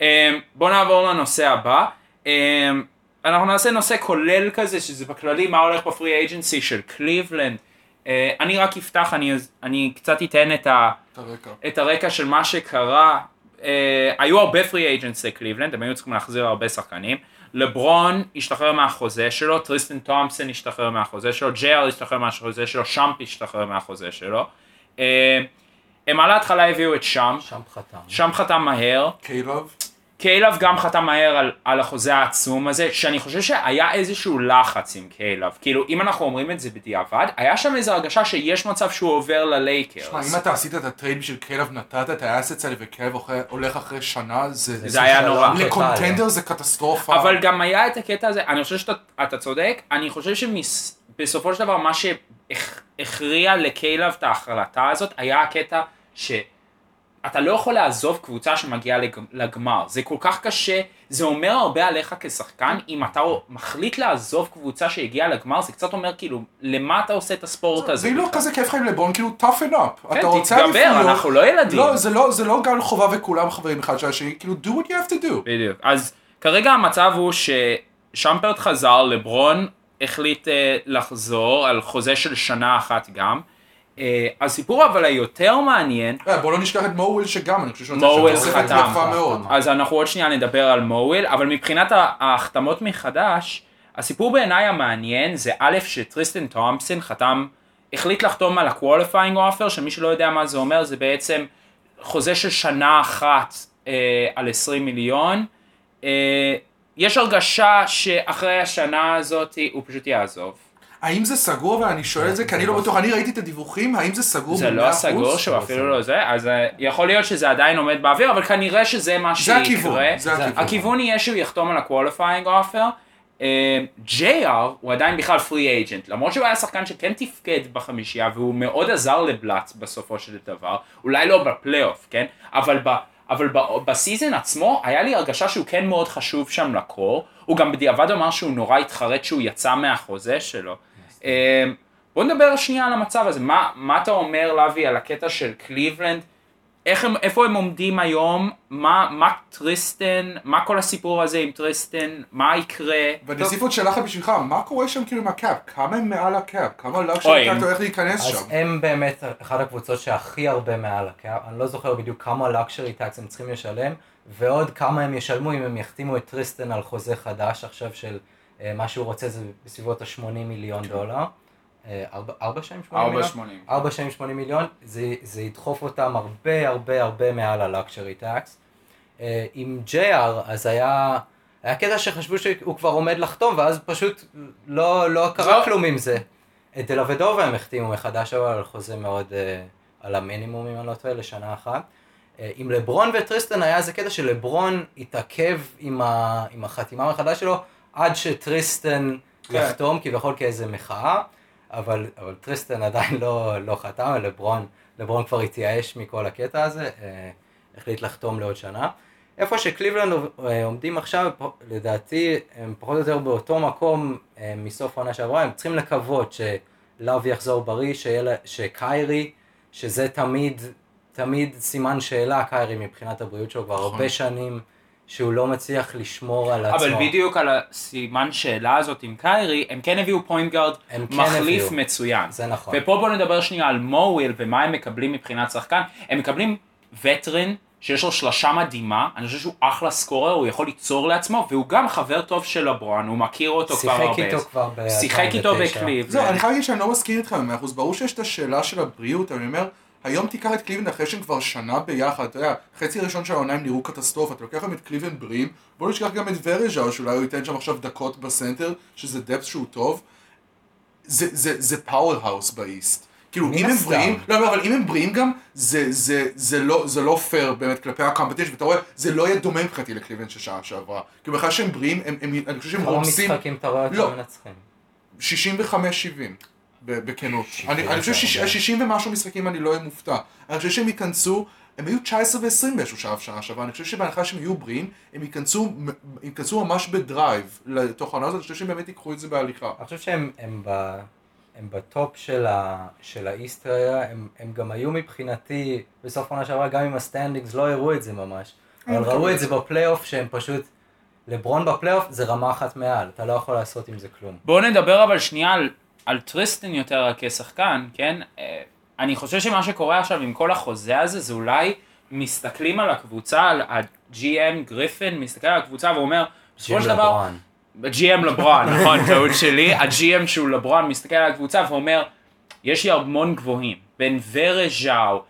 אמ, בואו נעבור לנושא הבא. אמ, אנחנו נעשה נושא כולל כזה, שזה בכללי מה הולך ב free agency של קליבלנד. אה, אני רק אפתח, אני, אני קצת אתן את, ה, את הרקע. את הרקע של מה שקרה. אה, היו הרבה free agents לקליבלנד, הם היו צריכים להחזיר הרבה שחקנים. לברון השתחרר מהחוזה שלו, טריסטן תומפסון השתחרר מהחוזה שלו, ג'יי אר השתחרר מהחוזה שלו, שאמפ השתחרר מהחוזה שלו. אה, הם על ההתחלה הביאו את שאמפ, שאמפ חתם. שאמפ חתם מהר, קיי לאב? קיי לאב גם חתם מהר על, על החוזה העצום הזה, שאני חושב שהיה איזשהו לחץ עם קיי לאב, כאילו אם אנחנו אומרים את זה בדיעבד, היה שם איזו הרגשה שיש מצב שהוא עובר ללייקרס. שמע, אם אתה עשית את ה trade בשביל קיי לאב, נתת את ה assets האלה וקיי לאב אוכל- הולך אחרי שנה, זה... זה היה נורא. ל contender זה קטסטרופה. אבל גם היה את הקטע הזה, אני חושב שאתה אתה צודק, אני חושב שבסופו של דבר מה שהכריע לקיי לאב את ההחלטה הזאת היה הקטע שאתה לא יכול לעזוב קבוצה שמגיעה לג- לגמר, זה כל כך קשה, זה אומר הרבה עליך כשחקן, אם אתה מחליט לעזוב קבוצה שהגיעה לגמר, זה קצת אומר כאילו, למה אתה עושה את הספורט הזה? ואם לא? כזה כיף לך עם לברון, כאילו toughen up. כן, אתה תתגבר. אנחנו לא ילדים. לא, זה לא, זה לא גל חובה וכולם חברים אחד של השני, כאילו do what you have to do. בדיוק. אז כרגע המצב הוא ששמפרט חזר, לברון החליט אה, לחזור על חוזה של שנה אחת גם. אה, הסיפור אבל היותר מעניין, אה, בוא לא נשכח את מווויל שגם, אני חושב שהוא נותן שם תוספת. יפה מאוד. אז אנחנו עוד שנייה נדבר על מווויל, אבל מבחינת ההחתמות מחדש, הסיפור בעיניי המעניין זה א' שטריסטן תומפסון חתם, החליט לחתום על ה-qualifying offer, שמי שלא יודע מה זה אומר, זה בעצם חוזה של שנה אחת אה, על 20 מיליון. אה, יש הרגשה שאחרי השנה הזאת הוא פשוט יעזוב. האם זה סגור, ואני שואל את זה, כי אני לא בטוח, אני ראיתי את הדיווחים, האם זה סגור זה ב-100%? לא סגור שהוא לא אפילו. לא זה, אז אה, יכול להיות שזה עדיין עומד באוויר, אבל כנראה שזה מה זה שיקרה. הכיוון, זה הכיוון. הכיוון יהיה שהוא יחתום על ה-qualifying offer. JR הוא עדיין בכלל פרי אייג'נט, למרות שהוא היה שחקן שכן תפקד בחמישייה והוא מאוד עזר לבלאט בסופו של דבר, אולי לא בפלייאוף, כן? אבל, ב, אבל בסיזן עצמו היה לי הרגשה שהוא כן מאוד חשוב שם לקור, הוא גם בדיעבד אמר שהוא נורא התחרט שהוא יצא מהחוזה שלו. אה, בוא נדבר שנייה על המצב הזה, מה, מה אתה אומר לוי על הקטע של קליבלנד? איך הם, איפה הם עומדים היום? מה, מה טריסטן? מה כל הסיפור הזה עם טריסטן? מה יקרה? ואני אוסיף עוד שאלה אחת בשבילך, מה קורה שם כאילו עם ה cap? כמה הם מעל ה cap? כמה אוי, luxury cap הם- אתה הולך להיכנס אז שם? הם באמת אחת הקבוצות שהכי הרבה מעל ה cap, אני לא זוכר בדיוק כמה luxury tax הם צריכים לשלם, ועוד כמה הם ישלמו אם הם יחתימו את טריסטן על חוזה חדש עכשיו של מה שהוא רוצה זה בסביבות ה-80 מיליון דולר. אה, ארבע- שנים 80 מיליון? 480. ארבע שנים 80 מיליון, זה, זה ידחוף אותם הרבה הרבה הרבה מעל הלקשרי טקס. עם JR אז היה, היה קטע שחשבו שהוא כבר עומד לחתום ואז פשוט לא, לא קרה זהו. כלום עם זה. את דלה ודובה הם החתימו מחדש אבל על חוזה מאוד, אה, על המינימום אם אני לא טועה לשנה אחת. אה, עם לברון וטריסטן היה איזה קטע שלברון התעכב עם, ה, עם החתימה מחדש שלו עד שטריסטן כן. יחתום כביכול כאיזה מחאה. אבל, אבל טריסטן עדיין לא, לא חתם, לברון, לברון כבר התייאש מכל הקטע הזה, אה, החליט לחתום לעוד שנה. איפה שקליבלנד אה, עומדים עכשיו, לדעתי הם פחות או יותר באותו מקום אה, מסוף העונה שעברה, הם צריכים לקוות שלאב יחזור בריא, שיהיה שקיירי, שזה תמיד, תמיד סימן שאלה, קיירי מבחינת הבריאות שלו כבר נכון. הרבה שנים, שהוא לא מצליח לשמור על עצמו. אבל בדיוק על הסימן שאלה הזאת עם קיירי, הם כן הביאו point guard כן מחליף הביאו. מצוין. זה נכון. ופה בוא נדבר שנייה על מו וויל ומה הם מקבלים מבחינת שחקן. הם מקבלים וטרן שיש לו שלושה מדהימה, אני חושב שהוא אחלה scorer, הוא יכול ליצור לעצמו, והוא גם חבר טוב של לברון, הוא מכיר אותו כבר הרבה. שיחק איתו כבר ב-2009. שיחק איתו בקליב. זהו, אני חייב להגיד שאני לא מסכים איתך במאה אחוז, ברור שיש את השאלה של הבריאות, אני אומר, היום תיקח את קליבלנד אחרי שהם כבר שנה ביחד, אתה יודע, חצי ראשון של העונה הם נראו קטסטרופה, אתה לוקח להם את קליבלנד בריאים, בוא נשכח גם את וראז'או, שאולי הוא ייתן שם עכשיו דקות בסנטר, שזה depth שהוא טוב, זה, זה, זה powerhouse ב east. כאילו, אם הם. בריאים, לא, לא, אבל אם הם בריאים גם, זה, זה, זה, לא, זה לא פייר באמת כלפי ה competition, ואתה רואה, זה לא יהיה דומה מבחינתי לקליבלנד של שנה שעברה. כי בכלל שהם בריאים, הם, הם, אני חושב שהם כמה רומסים, משחקים אתה רואה לא. אותם מנצחים? 65-70, ב- בכנות. 70 אני אני חושב זה הרבה. ש-60 ומשהו משחקים אני לא אהיה מופתע. אני חושב שהם ייכנסו, הם היו 19 ו-20 באיזשהו שלב שנה שעברה, אני חושב שבהנחה שהם יהיו בריאים, הם ייכנסו, ייכנסו ממש ב drive לתוך העונה הזאת, אני חושב שהם באמת ייקחו את זה בהליכה. אני חושב שהם הם ב, הם ב top של, ה, של ה east, הם, הם גם היו מבחינתי בסוף העונה שעברה, גם אם ה standings לא הראו את זה ממש. אבל ראו את זה בפלייאוף שהם פשוט, לברון בפלייאוף זה רמה אחת מעל, אתה לא יכול לעשות עם זה כלום. בואו נדבר אבל שנייה על, על טריסטן יותר כשחקן, כן? אה, אני חושב שמה שקורה עכשיו עם כל החוזה הזה, זה אולי מסתכלים על הקבוצה, על ה-GM גריפן, מסתכל על הקבוצה ואומר, בסופו של דבר, GM לברון, נכון, טעות שלי, ה-GM שהוא לברון מסתכל על הקבוצה ואומר, יש לי המון גבוהים, בין ורז'או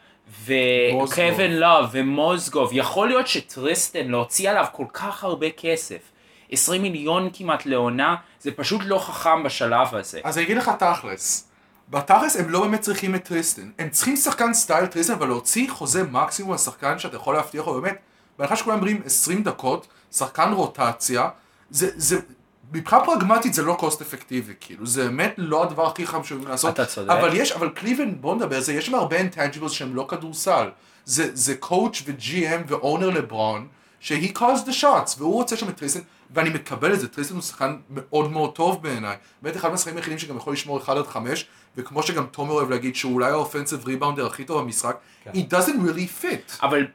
וקווין לוב ומוזגוב, יכול להיות שטריסטן להוציא עליו כל כך הרבה כסף, 20 מיליון כמעט לעונה, זה פשוט לא חכם בשלב הזה. אז אני אגיד לך תכלס, בתכלס הם לא באמת צריכים את טריסטן, הם צריכים שחקן style טריסטן, אבל להוציא חוזה מקסימום על שחקן שאתה יכול להבטיח לו באמת, בהנחה שכולם אומרים 20 דקות, שחקן רוטציה, זה, זה, מבחינה פרגמטית זה לא cost effective, כאילו, זה באמת לא הדבר הכי חכם שיכולים לעשות. אתה צודק. אבל יש, אבל קליבלנד, בוא נדבר על זה, יש שם הרבה intangibles שהם לא כדורסל. זה, זה coach ו-GM ו owner לברון, שהוא calls the shots, והוא רוצה שם את טריסטן, ואני מקבל את זה, טריסטן הוא שחקן מאוד מאוד טוב בעיניי. באמת אחד מהשחקנים היחידים שגם יכול לשמור 1 עד 5, וכמו שגם תומר אוהב להגיד שהוא אולי האופנסיב ריבאונדר הכי טוב במשחק, כן. he doesn't really fit. אבל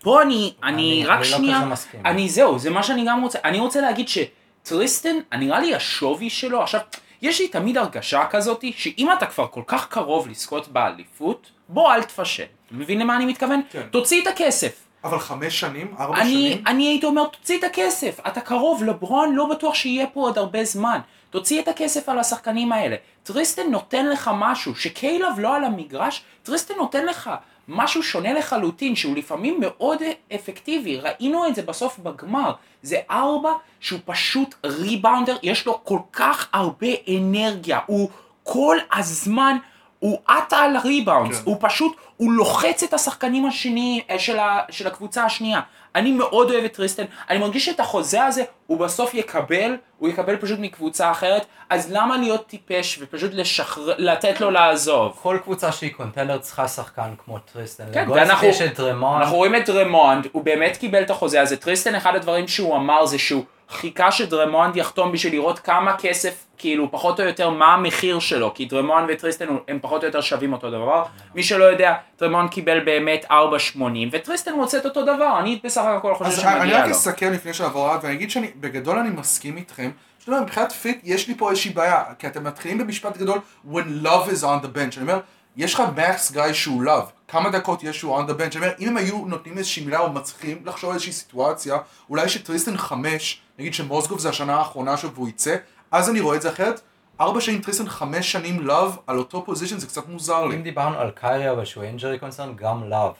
פה אני, אני, אני- רק אני לא שנייה, מסכים. אני זהו, זה מה שאני גם רוצה, אני רוצה להגיד שטריסטן, נראה לי השווי שלו, עכשיו, יש לי תמיד הרגשה כזאת, שאם אתה כבר כל כך קרוב לזכות באליפות, בוא אל תפשל. אתה מבין למה אני מתכוון? כן. תוציא את הכסף. אבל חמש שנים? ארבע אני, שנים? אני הייתי אומר, תוציא את הכסף, אתה קרוב, לברון לא בטוח שיהיה פה עוד הרבה זמן. תוציא את הכסף על השחקנים האלה. טריסטן נותן לך משהו, שקיילב לא על המגרש, טריסטן נותן לך משהו שונה לחלוטין, שהוא לפעמים מאוד אפקטיבי, ראינו את זה בסוף בגמר. זה ארבע שהוא פשוט rebounder, יש לו כל כך הרבה אנרגיה, הוא כל הזמן... הוא עטה על ה rebounds, כן. הוא פשוט, הוא לוחץ את השחקנים השני, אה, של, ה, של הקבוצה השנייה. אני מאוד אוהב את טריסטן, אני מרגיש שאת החוזה הזה הוא בסוף יקבל, הוא יקבל פשוט מקבוצה אחרת, אז למה להיות טיפש ופשוט לשחרר, לתת לו לעזוב? כל קבוצה שהיא contender צריכה שחקן כמו טריסטן. כן, ואנחנו- יש את דריימונד. אנחנו רואים את דריימונד, הוא באמת קיבל את החוזה הזה. טריסטן, אחד הדברים שהוא אמר זה שהוא חיכה שדריימונד יחתום בשביל לראות כמה כסף, כאילו, פחות או יותר, מה המחיר שלו, כי דריימונד וטריסטן הם פחות או יותר שווים אותו דבר. מי שלא יודע, דריימונד קיבל באמת 4.80, וטריסטן רוצה את אותו דבר, אני בסך הכל חושב אז אני שמגיע רק לו. אסכם לפני שנעבור הלאה, ואני אגיד שאני, בגדול אני מסכים איתכם. שאתה יודע, מבחינת fit, יש לי פה איזושהי בעיה, כי אתם מתחילים במשפט גדול, when Love is on the bench. אני אומר, יש לך max guy שהוא Love, כמה דקות יש שהוא on the bench. אני אומר, אם הם היו נותנים איזושהי מילה או מצליחים לחשוב על איזושהי סיטואציה, אולי שטריסטן חמש, נגיד שמוזגוב זה השנה האחרונה שלו והוא יצא, אז אני רואה את זה אחרת. ארבע שנים טריסטן, חמש שנים Love על אותו position, זה קצת מוזר לי. אם דיברנו על קיירי אבל שהוא injury קונסרן, גם לאב.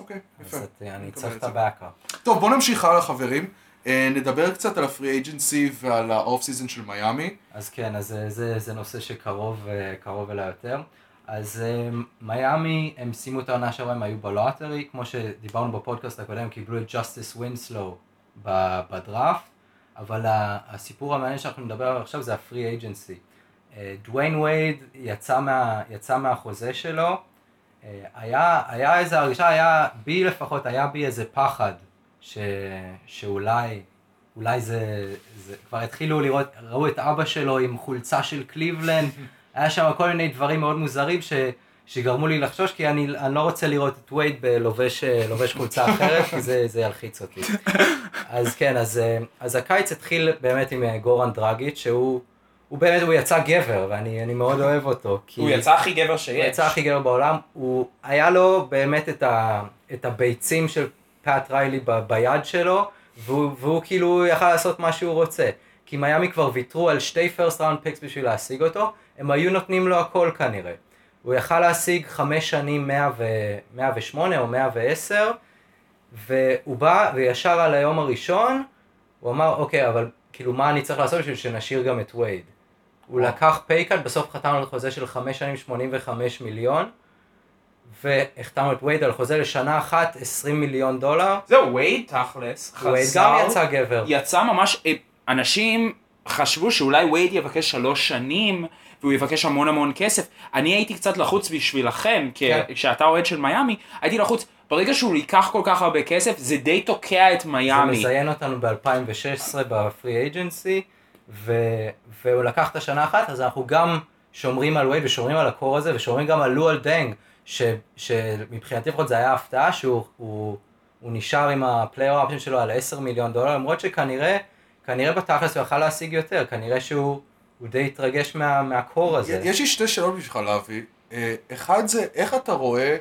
אוקיי, יפה. אז אני צריך את. ה backup. טוב, בואו נמשיך הלאה חברים. אה, נדבר קצת על ה free agency ועל ה off season של מיאמי. אז כן, אז זה, זה, זה נושא שקרוב אה, אליי יותר. אז אה, מיאמי, הם סיימו את העונה שעברה, הם היו ב lottery, כמו שדיברנו בפודקאסט הקודם, קיבלו את ג'סטיס ווינסלו בדראפט, אבל הסיפור המעניין שאנחנו נדבר עליו עכשיו זה ה free agency. דוויין וייד יצא, מה, יצא מהחוזה שלו, אה, היה, היה איזה הרגשה, היה, בי לפחות, היה בי איזה פחד, ש, שאולי, אולי זה, זה, כבר התחילו לראות, ראו את אבא שלו עם חולצה של קליבלנד, היה שם כל מיני דברים מאוד מוזרים ש, שגרמו לי לחשוש, כי אני, אני לא רוצה לראות את וייד בלובש לובש חולצה אחרת, כי זה, זה ילחיץ אותי. אז כן, אז, אה, אז הקיץ התחיל באמת עם אה, גורן דרגיץ', שהוא הוא באמת, הוא יצא גבר, ואני אני מאוד אוהב אותו. כי... הוא יצא הכי גבר הוא שיש. יצא הכי גבר בעולם, הוא, היה לו באמת את, ה, את הביצים של פאט ריילי ב, ביד שלו, והוא, והוא כאילו יכל לעשות מה שהוא רוצה. כי מיאמי כבר ויתרו על שתי first round picks בשביל להשיג אותו, הם היו נותנים לו הכל כנראה. הוא יכל להשיג חמש שנים 100 ו, 108 או 110, והוא בא וישר על היום הראשון, הוא אמר, אוקיי, אבל כאילו מה אני צריך לעשות בשביל שנשאיר גם את וייד? הוא לקח pay cut, בסוף חתמנו על חוזה של חמש שנים 85 מיליון, והחתמנו את וייד על חוזה לשנה אחת 20 מיליון דולר. זהו, וייד תכלס, וייד חזר, גם יצא גבר. יצא ממש, אה, אנשים חשבו שאולי וייד יבקש שלוש שנים, והוא יבקש המון המון כסף. אני הייתי קצת לחוץ בשבילכם, כי כן. כשאתה אוהד של מיאמי, הייתי לחוץ, ברגע שהוא ייקח כל כך הרבה כסף, זה די תוקע את זה מיאמי. מזיין אותנו ב-2016 ב free agency, והוא לקח את השנה אחת, אז אנחנו גם שומרים על וייד ושומרים על ה core הזה, ושומרים גם על לואל דנג, ש- שמבחינתי לפחות זה היה הפתעה שהוא הוא, הוא נשאר עם ה player option שלו על 10 מיליון דולר, למרות שכנראה, כנראה בתכלס הוא יכל להשיג יותר, כנראה שהוא הוא די התרגש מה, מה core הזה. יש לי שתי שאלות בשבילך להביא. אה, אחד זה, איך אתה רואה,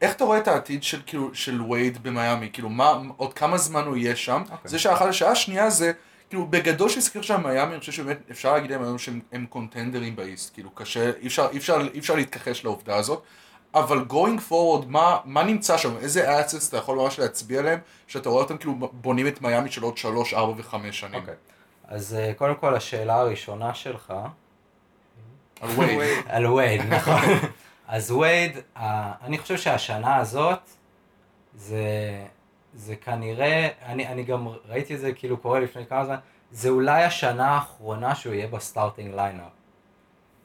איך אתה רואה את העתיד של, כאילו, של וייד במיאמי? כאילו, מה, עוד כמה זמן הוא יהיה שם? אוקיי. זה שעה אחת. השעה השנייה זה, כאילו, בגדול שהזכיר שם מיאמי, אני חושב שבאמת אפשר להגיד להם היום שהם הם קונטנדרים באיסט. כאילו, קשה, אי אפשר, אי אפשר, אי אפשר להתכחש לעובדה הזאת. אבל going forward, מה, מה נמצא שם? איזה assets אתה יכול ממש להצביע עליהם, שאתה רואה אותם כאילו בונים את מיאמי של עוד 3, 4 ו-5 שנים? אוקיי. אז אה, קודם כל השאלה הראשונה שלך, על וייד. על וייד, נכון. אז וייד, אני חושב שהשנה הזאת, זה, זה כנראה, אני, אני גם ראיתי את זה כאילו קורה לפני כמה זמן, זה אולי השנה האחרונה שהוא יהיה ב starting lineup.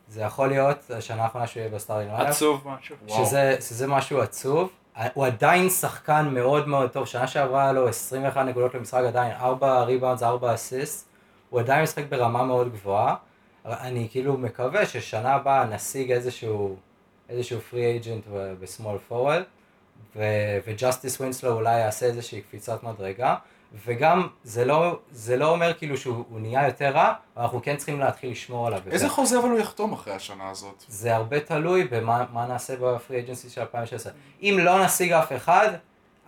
זה יכול להיות השנה האחרונה שהוא יהיה ב starting lineup. עצוב משהו. שזה, שזה משהו עצוב. הוא עדיין שחקן מאוד מאוד טוב, שנה שעברה היה לו 21 נקודות למשחק עדיין, 4 rebounds, 4 assist, הוא עדיין משחק ברמה מאוד גבוהה. אני כאילו מקווה ששנה הבאה נשיג איזשהו, איזשהו free agent ב small forward, וג'סטיס ווינסלו אולי יעשה איזושהי קפיצת מדרגה, וגם זה לא, זה לא אומר כאילו שהוא הוא נהיה יותר רע, אבל אנחנו כן צריכים להתחיל לשמור עליו. איזה יותר. חוזה אבל הוא יחתום אחרי השנה הזאת? זה הרבה תלוי במה מה נעשה ב free agency של 2016. אם לא נשיג אף אחד,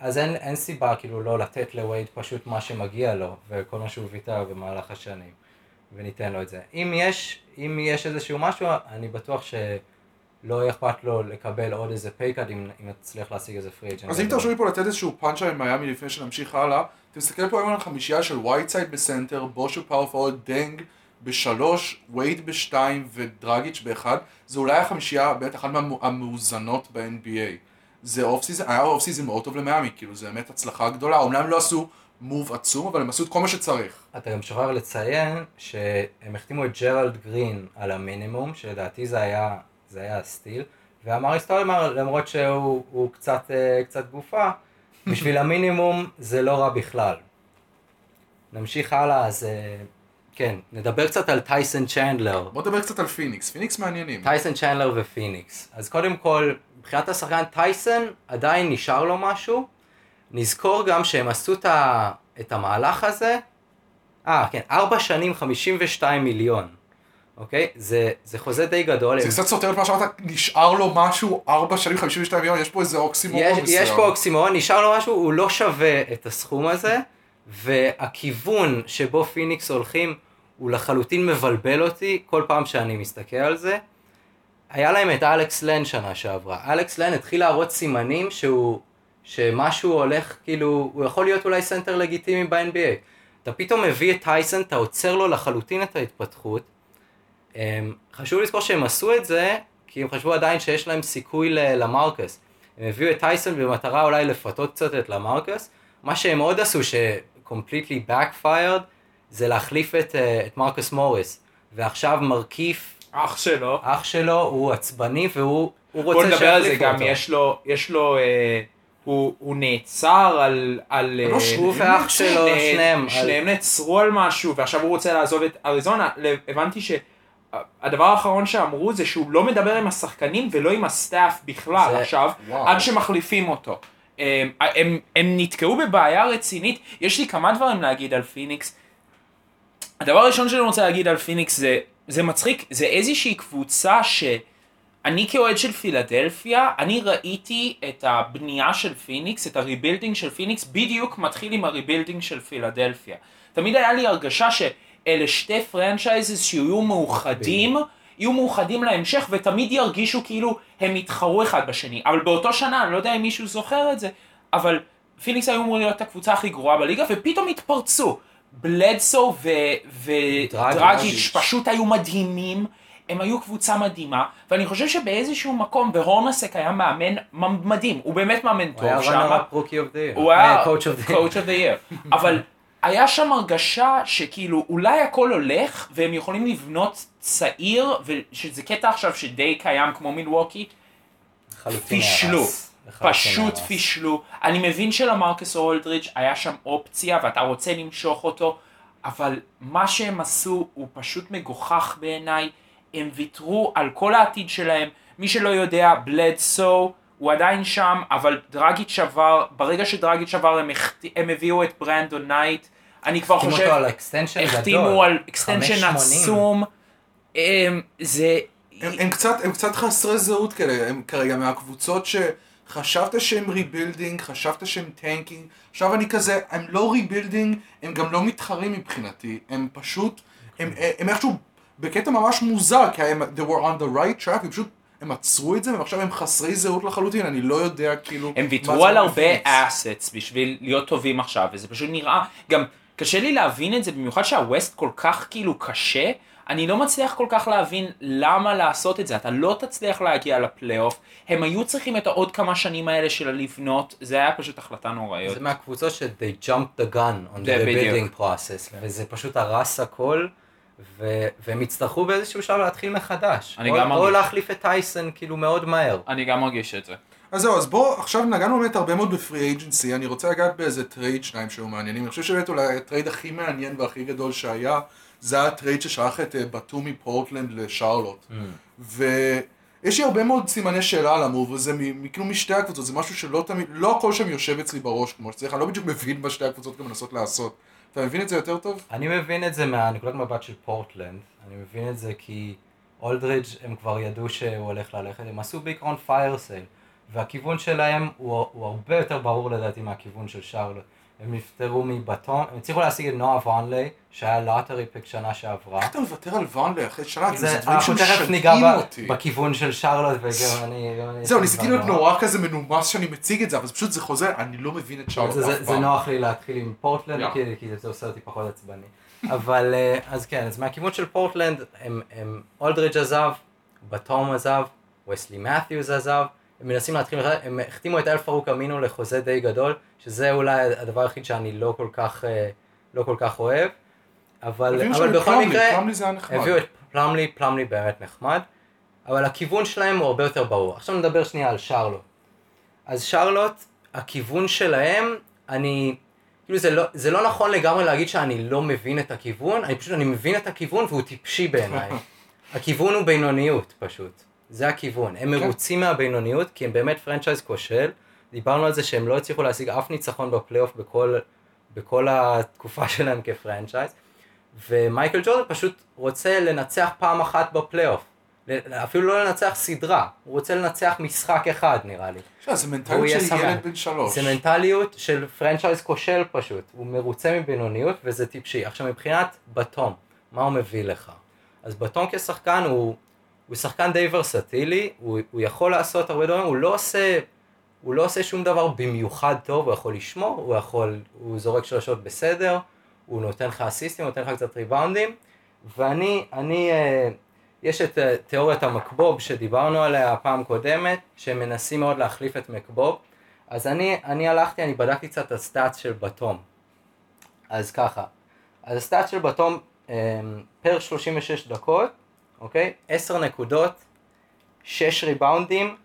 אז אין, אין סיבה כאילו לא לתת לווייד פשוט מה שמגיע לו, וכל מה שהוא ויתר במהלך השנים, וניתן לו את זה. אם יש, אם יש איזשהו משהו, אני בטוח שלא יהיה אכפת לו לקבל עוד איזה pay cut אם, אם נצליח להשיג איזה free agent. אז אם תרשו לי פה לתת איזשהו פאנצ'ה עם מיאמי לפני שנמשיך הלאה, אתה מסתכל פה היום על החמישייה של וייטסייד ב center, בוש power forward, דנג בשלוש, וייד בשתיים ודרגיץ' באחד, זה אולי החמישייה באמת אחת מהמאוזנות ב-NBA. זה off season, היה off season מאוד טוב למיאמי, כאילו זה באמת הצלחה גדולה, אומנם לא עשו move עצום, אבל הם עשו את כל מה שצריך. אתה גם שוכח לציין שהם החתימו את ג'רלד גרין על המינימום, שלדעתי זה היה, זה היה ה steal, ואמארה סטודמאייר, למרות שהוא הוא קצת, אה, קצת גופה, בשביל המינימום זה לא רע בכלל. נמשיך הלאה, אז אה, כן, נדבר קצת על טייסון צ'נדלר. בוא נדבר קצת על פיניקס, פיניקס מעניינים. טייסון צ'נדלר ופיניקס. אז קודם כל, מבחינת השחקן טייסון, עדיין נשאר לו משהו. נזכור גם שהם עשו. את המהלך הזה, אה, כן, ארבע שנים 52 מיליון, אוקיי? זה, זה חוזה די גדול. זה קצת סותר את מה שאמרת, נשאר לו משהו, 4 שנים 52 מיליון, יש פה איזה אוקסימורון יש, מסוים. יש פה אוקסימורון, נשאר לו משהו, הוא לא שווה את הסכום הזה, והכיוון שבו פיניקס הולכים, הוא לחלוטין מבלבל אותי כל פעם שאני מסתכל על זה. היה להם את אלכס לן שנה שעברה. אלכס לן התחיל להראות סימנים שהוא, שמשהו הולך, כאילו, הוא יכול להיות אולי סנטר לגיטימי ב-NBA. אתה פתאום מביא את טייסון, אתה עוצר לו לחלוטין את ההתפתחות. אמ, חשוב לזכור שהם עשו את זה, כי הם חשבו עדיין שיש להם סיכוי ללמרקוס. הם הביאו את טייסון במטרה אולי לפתות קצת את למרקוס. מה שהם עוד עשו, ש- completely backfired, זה להחליף את, אה, את מרקוס מוריס. ועכשיו מרקיף, אח שלו. אח שלו, הוא עצבני והוא הוא רוצה בוא נדבר על זה שיחליפו גם, אותו. יש לו, יש לו, אה, הוא, הוא נעצר על, על, לא, אה, שניהם הוא ואח שלו, אה, שניהם. על- שניהם נעצרו על משהו ועכשיו הוא רוצה לעזוב את אריזונה, הבנתי שהדבר האחרון שאמרו זה שהוא לא מדבר עם השחקנים ולא עם ה staff בכלל זה- עכשיו, וואו. עד שמחליפים אותו. הם, הם, הם נתקעו בבעיה רצינית, יש לי כמה דברים להגיד על פיניקס. הדבר הראשון שאני רוצה להגיד על פיניקס זה, זה מצחיק, זה איזושהי קבוצה שאני כאוהד של פילדלפיה, אני ראיתי את הבנייה של פיניקס, את ה rebuilding של פיניקס, בדיוק מתחיל עם ה rebuilding של פילדלפיה. תמיד היה לי הרגשה שאלה שתי franchises שיהיו מאוחדים, יהיו מאוחדים להמשך ותמיד ירגישו כאילו הם יתחרו אחד בשני. אבל באותו שנה, אני לא יודע אם מישהו זוכר את זה, אבל פיניקס היו אמורים להיות הקבוצה הכי גרועה בליגה ופתאום התפרצו. בלדסו ודרגיץ' דרגיץ'. פשוט היו מדהימים, הם היו קבוצה מדהימה, ואני חושב שבאיזשהו מקום, והורנאסק היה מאמן מדהים, הוא באמת מאמן הוא היה טוב שם, runner up rookie of the הוא היה coach of the year, אבל היה שם הרגשה שכאילו אולי הכל הולך, והם יכולים לבנות צעיר, ושזה קטע עכשיו שדי קיים כמו מילווקי, פישלו, פשוט פישלו. אני מבין שלמרקוס אולדריץ' היה שם אופציה ואתה רוצה למשוך אותו, אבל מה שהם עשו הוא פשוט מגוחך בעיניי. הם ויתרו על כל העתיד שלהם. מי שלא יודע, בלדסו הוא עדיין שם, אבל דרגיץ' שבר, ברגע שדרגיץ' שבר הם, החת... הם הביאו את ברנדון נייט, אני כבר החתימו חושב, אותו על extension גדול. החתימו על extension 580. עצום, אמ, זה, הם, הם, קצת, הם קצת חסרי זהות כאלה, הם כרגע מהקבוצות שחשבת שהם rebuilding, חשבת שהם tanking, עכשיו אני כזה, הם לא rebuilding, הם גם לא מתחרים מבחינתי, הם פשוט, הם, הם איכשהו בקטע ממש מוזר, כי הם, they were on the right track, הם פשוט, הם עצרו את זה, ועכשיו הם חסרי זהות לחלוטין, אני לא יודע כאילו... הם ויתרו על הרבה. אסטס בשביל להיות טובים עכשיו, וזה פשוט נראה, גם קשה לי להבין את זה, במיוחד שהווסט כל כך כאילו קשה, אני לא מצליח כל כך להבין למה לעשות את זה, אתה לא תצליח להגיע לפלייאוף, הם היו צריכים את העוד כמה שנים האלה של לבנות, זה היה פשוט החלטה נוראית. זה מהקבוצות ש- they jumped the gun on the building process, וזה פשוט הרס הכל, ו- והם יצטרכו באיזשהו שלב להתחיל מחדש. אני או- גם או מרגיש. להחליף את טייסון כאילו מאוד מהר. אני גם מרגיש את זה. אז זהו, אז בואו, עכשיו נגענו באמת הרבה מאוד ב free agency, אני רוצה לגעת באיזה טרייד שניים שהיו מעניינים, אני חושב שבאמת אולי הטרייד הכי מעניין והכי גדול שהיה, זה הטרייד ששלח את אה, בטום מפורטלנד לשרלוט. ויש לי הרבה מאוד סימני שאלה על ה move הזה, כאילו משתי הקבוצות, זה משהו שלא תמיד, לא הכל שם יושב אצלי בראש כמו שצריך, אני לא בדיוק מבין מה שתי הקבוצות גם מנסות לעשות. אתה מבין את זה יותר טוב? אני מבין את זה מהנקודת מבט של פורטלנד, אני מבין את זה כי אולדרידג' הם כבר ידעו שהוא הולך ללכת, הם עשו בעיקרון fire sale, והכיוון שלהם הוא, הוא הרבה יותר ברור לדעתי מהכיוון של שרלוט. הם נפטרו מבטום, הם הצליחו להשיג את נואה וונלה, שהיה lottery pick שנה שעברה. איך אתה מוותר על וונלה אחרי שנה? זה, דברים שמשגעים אותי. בכיוון של שרלוט אני- זהו, ניסיתי להיות נורא כזה מנומס שאני מציג את זה, אבל פשוט זה חוזר, אני לא מבין את שרלוט זה, אף זה, זה פעם. נוח לי להתחיל עם פורטלנד. כי, זה עושה אותי פחות עצבני. אבל אה, אז כן, אז מהכיוון של פורטלנד, הם, אולדרידג' עזב, בטום עזב, וסלי מת'יוז עזב, הם מנסים להתחיל, הם החתימו את אל פרוק אמינו לחוזה די גדול, שזה אולי הדבר היחיד שאני לא כל כך, אה, לא כל כך אוהב, אבל, אבל בכל פלמלי, מקרה, פלמלי זה היה נחמד. הביאו את פלמלי, פלמלי באמת נחמד, אבל הכיוון שלהם הוא הרבה יותר ברור. עכשיו נדבר שנייה על שרלוט. אז שרלוט, הכיוון שלהם, אני, כאילו זה לא, זה לא נכון לגמרי להגיד שאני לא מבין את הכיוון, אני פשוט, אני מבין את הכיוון והוא טיפשי בעיניי. הכיוון הוא בינוניות פשוט, זה הכיוון. הם כן. מרוצים מהבינוניות כי הם באמת franchise כושל. דיברנו על זה שהם לא הצליחו להשיג אף ניצחון בפלייאוף בכל, בכל התקופה שלהם כ franchise. ומייקל ג'ורדן פשוט רוצה לנצח פעם אחת בפלייאוף. אפילו לא לנצח סדרה, הוא רוצה לנצח משחק אחד נראה לי. תשמע, זה מנטליות של. ילד בן שלוש. זה מנטליות של פרנצ'ייז כושל פשוט, הוא מרוצה מבינוניות וזה טיפשי. עכשיו מבחינת בתום, מה הוא מביא לך? אז בתום כשחקן הוא, הוא שחקן די ורסטילי, הוא, הוא יכול לעשות הרבה דברים, הוא לא עושה, הוא לא עושה שום דבר במיוחד טוב, הוא יכול לשמור, הוא יכול, הוא זורק שלושות בסדר, הוא נותן לך אסיסטים, הוא נותן לך קצת ריבאונדים, ואני, אני, אה, יש את אה, תיאוריית המקבוב שדיברנו עליה פעם קודמת, שהם מנסים מאוד להחליף את מקבוב, אז אני, אני הלכתי, אני בדקתי קצת את הסטאצ של בתום. אז ככה, אז הסטאצ של בתום אמ, פר 36 דקות, אוקיי? 10 נקודות, 6 ריבאונדים,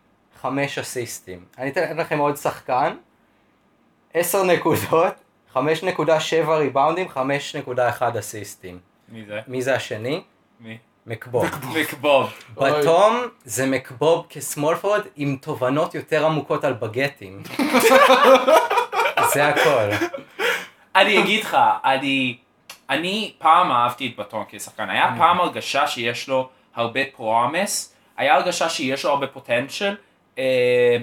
5 אסיסטים. אני אתן לכם עוד שחקן, 10 נקודות, 5.7 ריבאונדים, 5.1 אסיסטים. מי זה? מי זה השני? מי? מקבוב. מקבוב. בתום זה מקבוב כסמול פורד עם תובנות יותר עמוקות על בגטים. זה הכל. אני אגיד לך, אני, אני פעם אהבתי את בטון כשחקן, היה. פעם הרגשה שיש לו הרבה פרומס, היה הרגשה שיש לו הרבה פוטנציאל, אה,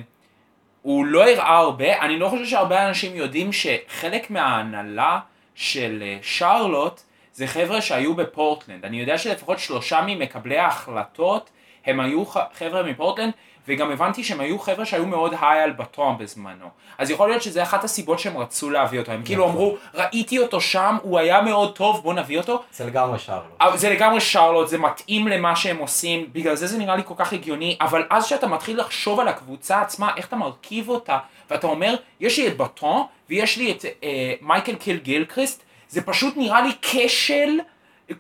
הוא לא הראה הרבה, אני לא חושב שהרבה אנשים יודעים שחלק מההנהלה של אה, שרלוט זה חבר'ה שהיו בפורטלנד, אני יודע שלפחות שלושה ממקבלי ההחלטות הם היו חבר'ה מפורטלנד, וגם הבנתי שהם היו חבר'ה שהיו מאוד היי על בטום בזמנו. אז יכול להיות שזה אחת הסיבות שהם רצו להביא אותו, הם כאילו נכון. אמרו, ראיתי אותו שם, הוא היה מאוד טוב, בוא נביא אותו. זה לגמרי שרלוט. זה לגמרי שרלוט, זה מתאים למה שהם עושים, בגלל זה זה נראה לי כל כך הגיוני, אבל אז שאתה מתחיל לחשוב על הקבוצה עצמה, איך אתה מרכיב אותה, ואתה אומר, יש לי את בטום, ויש לי את אה, מייקל קיד גילקריסט, זה פשוט נראה לי כשל,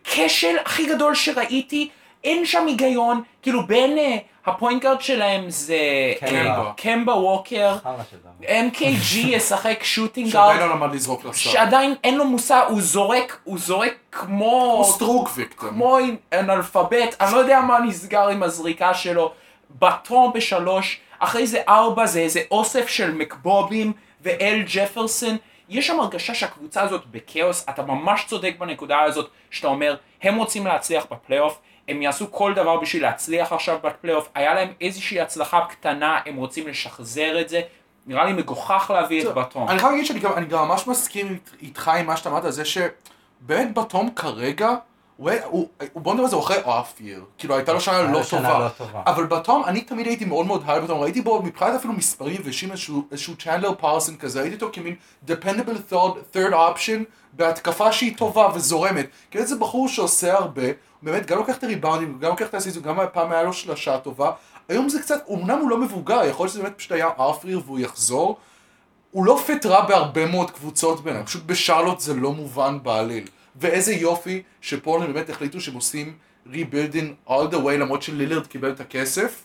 כשל הכי גדול שראיתי, אין שם היגיון, כאילו בין אה, הפוינט גארד שלהם זה קמבה. אה, ווקר. MKG ישחק shooting שעדיין guard, לא למד לזרוק לסל. שעדיין אין לו מושג, הוא זורק, הוא זורק כמו... הוא stroke victim. כמו אנאלפבית, אני לא יודע מה נסגר עם הזריקה שלו. בטום בשלוש, אחרי זה ארבע זה איזה אוסף של מקבובים ואל ג'פרסון. יש שם הרגשה שהקבוצה הזאת בכאוס, אתה ממש צודק בנקודה הזאת, שאתה אומר, הם רוצים להצליח בפלייאוף, הם יעשו כל דבר בשביל להצליח עכשיו בפלייאוף, היה להם איזושהי הצלחה קטנה, הם רוצים לשחזר את זה, נראה לי מגוחך להביא את בטום. אני חייב להגיד שאני גם, גם ממש מסכים איתך עם מה שאתה אמרת, זה שבאמת בטום כרגע, הוא, הוא, הוא, בוא נדבר על זה, הוא אחרי אוף ייר, כאילו הייתה לו שנה לא שנה טובה, לא טובה. אבל בטום, אני תמיד הייתי מאוד מאוד הייב בטום, ראיתי בו מבחינת אפילו מספרים והאשים איזשהו, צ'נדלר פרסון כזה, ראיתי אותו כמין dependable third, third option בהתקפה שהיא טובה וזורמת, כאילו זה בחור שעושה הרבה, באמת גם לוקח את הריבאונדים, גם לוקח את הסיזון, גם הפעם היה לו שלושה טובה, היום זה קצת, אמנם הוא לא מבוגר, יכול להיות שזה באמת פשוט היה אוף ייר והוא יחזור, הוא לא פיט רע בהרבה מאוד קבוצות ביניהם, פשוט בשרלוט זה לא מובן בעליל. ואיזה יופי שפורטלנד באמת החליטו שהם עושים rebuilding all the way למרות שלילרד קיבל את הכסף,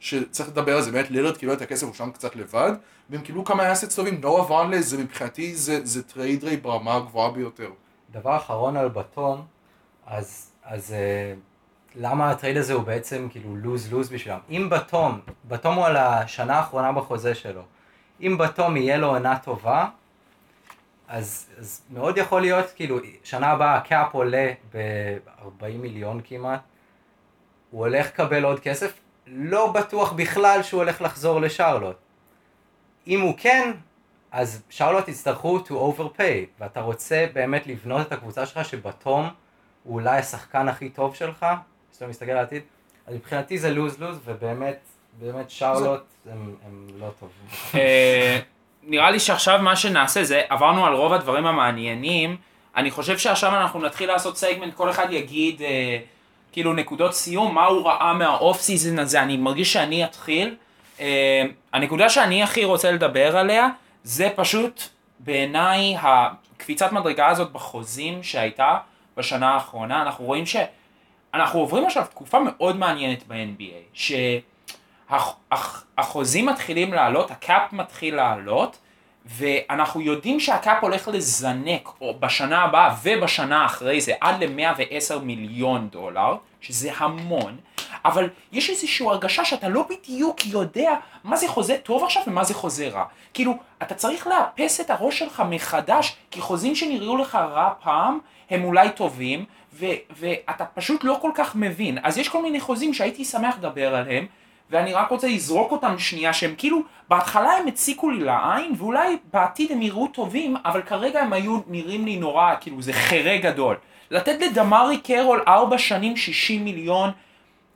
שצריך לדבר על זה, באמת לילרד קיבל את הכסף, הוא שם קצת לבד, והם קיבלו כמה assets טובים, נואה וונלה זה מבחינתי זה, זה טרייד ריי ברמה הגבוהה ביותר. דבר אחרון על בטום, אז, אז אה, למה הטרייד הזה הוא בעצם כאילו lose lose בשבילם? אם בטום, בטום הוא על השנה האחרונה בחוזה שלו, אם בטום יהיה לו עונה טובה, אז, אז מאוד יכול להיות, כאילו, שנה הבאה הקאפ עולה ב-40 מיליון כמעט, הוא הולך לקבל עוד כסף, לא בטוח בכלל שהוא הולך לחזור לשרלוט. אם הוא כן, אז שרלוט יצטרכו to overpay, ואתה רוצה באמת לבנות את הקבוצה שלך שבתום הוא אולי השחקן הכי טוב שלך, כשאתה מסתכל על העתיד, אז מבחינתי זה לוז לוז, ובאמת, באמת שרלוט הם, הם לא טובים. אה, נראה לי שעכשיו מה שנעשה זה, עברנו על רוב הדברים המעניינים, אני חושב שעכשיו אנחנו נתחיל לעשות סגמנט, כל אחד יגיד אה, כאילו נקודות סיום, מה הוא ראה מה off season הזה, אני מרגיש שאני אתחיל. אה, הנקודה שאני הכי רוצה לדבר עליה, זה פשוט בעיניי הקפיצת מדרגה הזאת בחוזים שהייתה בשנה האחרונה, אנחנו רואים שאנחנו עוברים עכשיו תקופה מאוד מעניינת ב-NBA, שהחוזים מתחילים לעלות, ה cap מתחיל לעלות, ואנחנו יודעים שה cap הולך לזנק בשנה הבאה ובשנה אחרי זה עד ל-110 מיליון דולר, שזה המון, אבל יש איזושהי הרגשה שאתה לא בדיוק יודע מה זה חוזה טוב עכשיו ומה זה חוזה רע. כאילו, אתה צריך לאפס את הראש שלך מחדש, כי חוזים שנראו לך רע פעם, הם אולי טובים, ו- ואתה פשוט לא כל כך מבין. אז יש כל מיני חוזים שהייתי שמח לדבר עליהם, ואני רק רוצה לזרוק אותם שנייה, שהם כאילו, בהתחלה הם הציקו לי לעין, ואולי בעתיד הם יראו טובים, אבל כרגע הם היו נראים לי נורא, כאילו זה חרה גדול. לתת לדמארי קרול ארבע שנים 60 מיליון,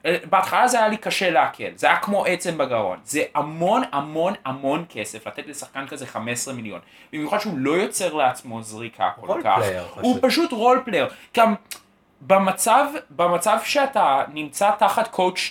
אה, בהתחלה זה היה לי קשה לעכל, זה היה כמו עצם בגרון. זה המון המון המון כסף לתת לשחקן כזה 15 מיליון. במיוחד שהוא לא יוצר לעצמו זריקה כל כך. player, הוא פשוט. פשוט role player. גם במצב, במצב שאתה נמצא תחת קואוצ'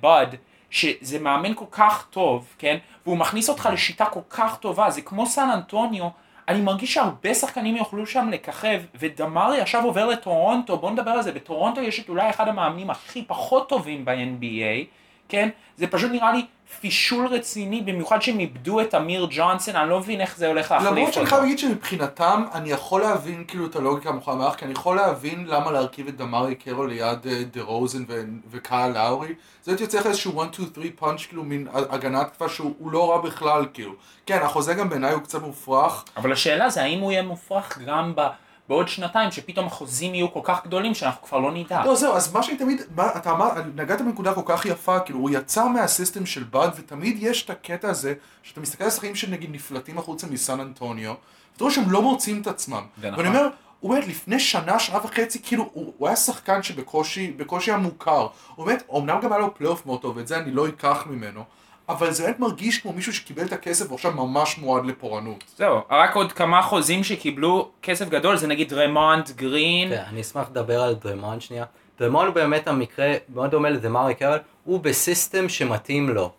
בד, שזה מאמן כל כך טוב, כן? והוא מכניס אותך לשיטה כל כך טובה, זה כמו סן אנטוניו, אני מרגיש שהרבה שחקנים יוכלו שם לככב, ודמרי עכשיו עובר לטורונטו, בוא נדבר על זה, בטורונטו יש את אולי אחד המאמנים הכי פחות טובים ב-NBA, כן? זה פשוט נראה לי פישול רציני, במיוחד שהם איבדו את אמיר ג'ונסון, אני לא מבין איך זה הולך להחליף למרות שאני אותו. חייב להגיד שמבחינתם, אני יכול להבין כאילו את הלוגיקה המאוחר מערך, כי אני יכול להבין למה להרכיב את דמרי קרול ליד אה, דה רוזן וקהל לאורי. זה יוצא לך איזשהו 1, 2, 3 פאנץ' כאילו מין הגנת תקפה שהוא הוא לא רע בכלל כאילו. כן, החוזה גם בעיניי הוא קצת מופרך. אבל השאלה זה האם הוא יהיה מופרך גם ב... בעוד שנתיים, שפתאום החוזים יהיו כל כך גדולים שאנחנו כבר לא נדע. לא, זהו, אז מה שאני תמיד, מה, אתה אמר, נגעת בנקודה כל כך יפה, כאילו, הוא יצא מהסיסטם של בד, ותמיד יש את הקטע הזה, שאתה מסתכל על שחקנים שנגיד נפלטים החוצה מסן אנטוניו, ואתה רואה שהם לא מוצאים את עצמם. זה נכון. ואני אומר, הוא באמת, לפני שנה, שנה וחצי, כאילו, הוא, הוא היה שחקן שבקושי, בקושי היה מוכר. הוא באמת, אמנם גם היה לו פלייאוף מאוד טוב, ואת זה אני לא אקח ממנו, אבל זה באמת מרגיש כמו מישהו שקיבל את הכסף ועכשיו ממש מועד לפורענות. זהו, רק עוד כמה חוזים שקיבלו כסף גדול, זה נגיד דריימונד, גרין, כן, אני אשמח לדבר על דריימונד שנייה. דריימונד הוא באמת המקרה מאוד דומה לדמארי קרול, הוא ב system שמתאים לו.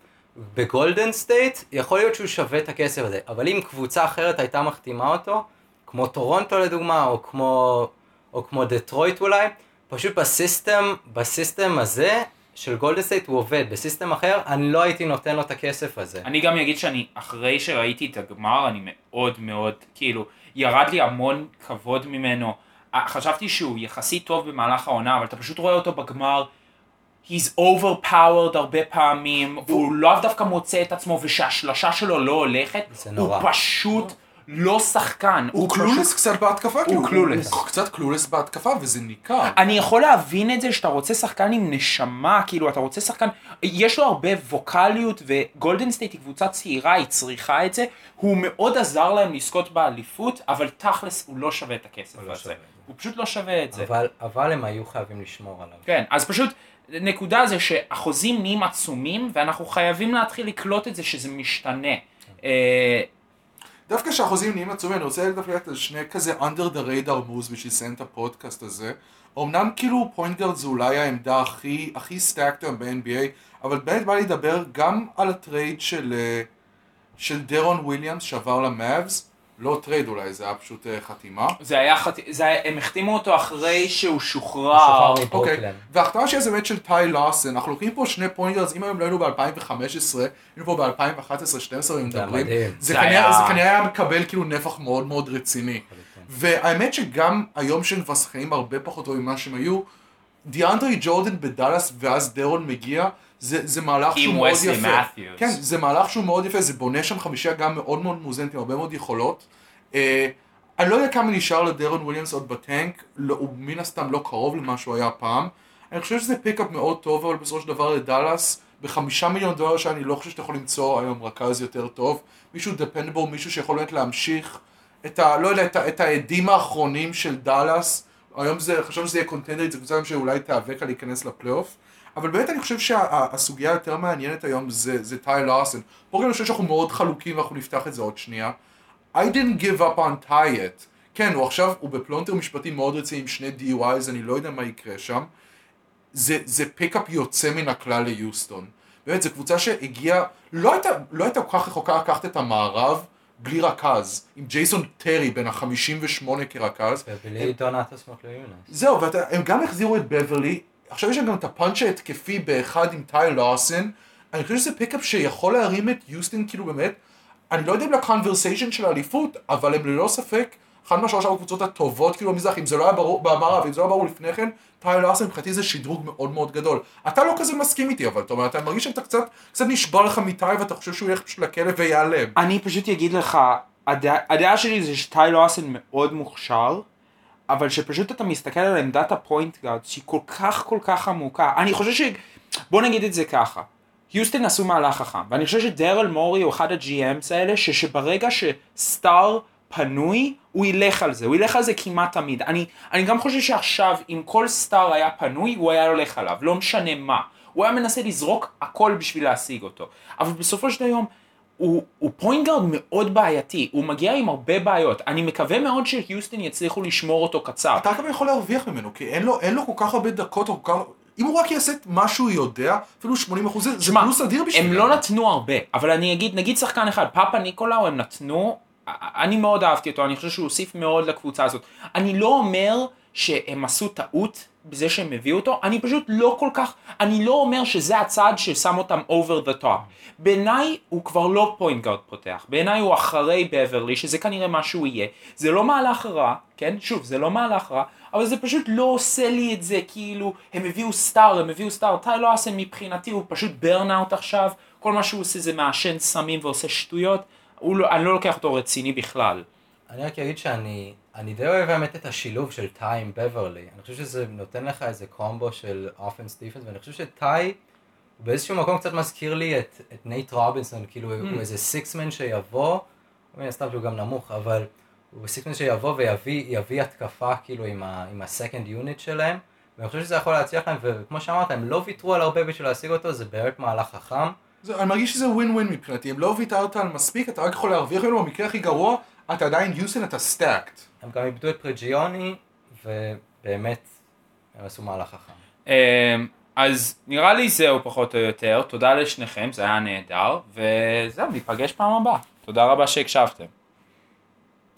בגולדן סטייט, יכול להיות שהוא שווה את הכסף הזה, אבל אם קבוצה אחרת הייתה מחתימה אותו, כמו טורונטו לדוגמה, או כמו, או כמו דטרויט אולי, פשוט ב system, ב system הזה של גולדן סטייט הוא עובד, ב system אחר אני לא הייתי נותן לו את הכסף הזה. אני גם אגיד שאני, אחרי שראיתי את הגמר, אני מאוד מאוד, כאילו, ירד לי המון כבוד ממנו. אה, חשבתי שהוא יחסית טוב במהלך העונה, אבל אתה פשוט רואה אותו בגמר, he's overpowered הרבה פעמים, הוא לאו דווקא מוצא את עצמו ושהשלושה שלו לא הולכת, הוא. פשוט לא שחקן, הוא פשוט- קלולס קצת בהתקפה, כאילו, קלולס. הוא קצת clueless בהתקפה וזה ניכר. אני יכול להבין את זה שאתה רוצה שחקן עם נשמה, כאילו אתה רוצה שחקן, יש לו הרבה ווקאליות וגולדן סטייט היא קבוצה צעירה, היא צריכה את זה, הוא מאוד עזר להם לזכות באליפות, אבל תכלס הוא לא שווה את הכסף הוא לא הזה, שווה זה. הוא פשוט לא שווה את זה. אבל, אבל הם היו חייבים לשמור עליו. כן, אז פשוט נקודה זה שהחוזים נהיים עצומים ואנחנו חייבים להתחיל לקלוט את זה שזה משתנה. דווקא כשהחוזים נהיים עצומים, אני רוצה לדבר על שני כזה under the radar moves בשביל לסיים את הפודקאסט הזה. אמנם כאילו point guard זה אולי העמדה הכי, הכי stacked היום ב-NBA, אבל באמת בא לי לדבר גם על ה trade של, אה, של דרון וויליאמס שעבר ל Mavs, לא trade אולי, זה היה פשוט אה, חתימה. זה היה, חת... זה היה, הם החתימו אותו אחרי שהוא שוחרר. שוחרר אוקיי. וההחתמה שלי זה באמת של טי לאסן, אנחנו לוקחים פה שני pointers, אם היום לא היינו ב-2015, היינו פה ב-2011-2012 ומדברים, מדהים. זה זה כנראה היה- זה כנראה היה מקבל כאילו נפח מאוד מאוד רציני. והאמת שגם היום שהם כבר שחקנים הרבה פחות טובים ממה שהם היו, דיאנדרי ג'ורדן בדאלאס ואז דרון מגיע, זה, זה מהלך שהוא מאוד יפה. מת'יוס. כן, זה מהלך שהוא מאוד יפה, זה בונה שם חמישייה גם מאוד מאוד מאוזנת עם הרבה מאוד יכולות. אה, אני לא יודע כמה נשאר לדרון וויליאמס עוד בטנק, לא, הוא מן הסתם לא קרוב למה שהוא היה פעם. אני חושב שזה pickup מאוד טוב, אבל בסופו של דבר לדאלאס, בחמישה מיליון דולר שאני לא חושב שאתה יכול למצוא היום רכז יותר טוב. מישהו dependable, מישהו שיכול באמת להמשיך את ה... לא יודע, את, ה- את הEדים האחרונים של דאלאס. היום זה, חשבנו שזה יהיה contenderית, זה קבוצה שאולי תיאבק על להיכנס לפלייאוף. אבל באמת אני חושב שהסוגיה היותר מעניינת היום זה, זה טיי. פה גם אני חושב שאנחנו מאוד חלוקים ואנחנו נפתח את זה עוד שנייה. I didn't give up on Ty yet. כן, הוא עכשיו, הוא בפלונטר משפטי מאוד רציני עם שני DUIs, אני לא יודע מה יקרה שם. זה, זה pickup יוצא מן הכלל ליוסטון. באמת, זו קבוצה שהגיעה, לא הייתה, לא הייתה כל כך רחוקה לקחת את המערב בלי רכז, עם ג'ייסון טרי בן ה-58 כרכז. ובלי דונטאס מוטיונאס. זהו, והם גם החזירו את בברלי, עכשיו יש להם גם את הפאנץ' ההתקפי באחד עם טיי לוסון, אני חושב שזה pickup שיכול להרים את יוסטון כאילו באמת, אני לא יודע אם ל conversation של האליפות, אבל הם ללא ספק, אחת מהשלוש ארבע קבוצות הטובות כאילו במזרח, אם זה לא היה ברור, במערב, אם זה לא היה ברור לפני כן, טיי לוסון מבחינתי זה שדרוג מאוד מאוד גדול. אתה לא כזה מסכים איתי, אבל אתה אומר, אתה מרגיש שאתה קצת, קצת נשבר לך מטיי ואתה חושב שהוא ילך פשוט לכלא וייעלם. אני פשוט אגיד לך, הדעה, הדעה שלי זה שטיי לוסון מאוד מוכשר, אבל שפשוט אתה מסתכל על עמדת ה point guard שהיא כל כך כל כך עמוקה. אני חושב ש... בוא נגיד את זה ככה. היוסטון עשו מהלך חכם, ואני חושב שדרל מורי הוא אחד ה-GMs האלה, ש- שברגע ש star פנוי, הוא ילך על זה, הוא ילך על זה כמעט תמיד. אני, אני גם חושב שעכשיו, אם כל star היה פנוי, הוא היה הולך עליו, לא משנה מה. הוא היה מנסה לזרוק הכל בשביל להשיג אותו. אבל בסופו של יום, הוא, הוא point guard מאוד בעייתי, הוא מגיע עם הרבה בעיות. אני מקווה מאוד שהיוסטון יצליחו לשמור אותו קצר. אתה גם יכול להרוויח ממנו, כי אין לו, אין לו כל כך הרבה דקות, או כל כך... אם הוא רק יעשה את מה שהוא יודע, אפילו 80 אחוז, זה פלוס אדיר בשבילו. הם לא נתנו הרבה, אבל אני אגיד, נגיד שחקן אחד, פאפאניקולאו הם נתנו, אני מאוד אהבתי אותו, אני חושב שהוא הוסיף מאוד לקבוצה הזאת. אני לא אומר שהם עשו טעות בזה שהם הביאו אותו, אני פשוט לא כל כך, אני לא אומר שזה הצעד ששם אותם over the top. בעיניי הוא כבר לא point guard פותח, בעיניי הוא אחרי בברלי, שזה כנראה מה שהוא יהיה. זה לא מהלך רע, כן? שוב, זה לא מהלך רע, אבל זה פשוט לא עושה לי את זה כאילו, הם הביאו סטאר, הם הביאו סטאר, טיי לוסון מבחינתי, הוא פשוט burnout עכשיו, כל מה שהוא עושה זה מעשן סמים ועושה שטויות, הוא לא, אני לא לוקח אותו רציני בכלל. אני רק אגיד שאני אני די אוהב האמת את השילוב של טאי עם בברלי. אני חושב שזה נותן לך איזה קומבו של offense defense, ואני חושב שטאי הוא באיזשהו מקום קצת מזכיר לי את, את נייט רובינסון, כאילו Mm. הוא איזה sixth man שיבוא, מן הסתם שהוא גם נמוך, אבל הוא sixth man שיבוא ויביא יביא התקפה כאילו עם, ה, עם ה second unit שלהם, ואני חושב שזה יכול להצליח להם, וכמו שאמרת, הם לא ויתרו על הרבה בשביל להשיג אותו, זה באמת מהלך חכם. זה, אני מרגיש שזה ווין ווין מבחינתי, אם לא ויתרת על מספיק, אתה רק יכול להרוויח ממנו, במקרה הכי גרוע, אתה עדיין יוסטון, אתה stacked. הם גם איבדו את פריג'יוני, ובאמת, הם עשו מהלך חכם. אמ, אז נראה לי זהו פחות או יותר, תודה לשניכם, זה היה נהדר, וזהו, ניפגש פעם הבאה. תודה רבה שהקשבתם.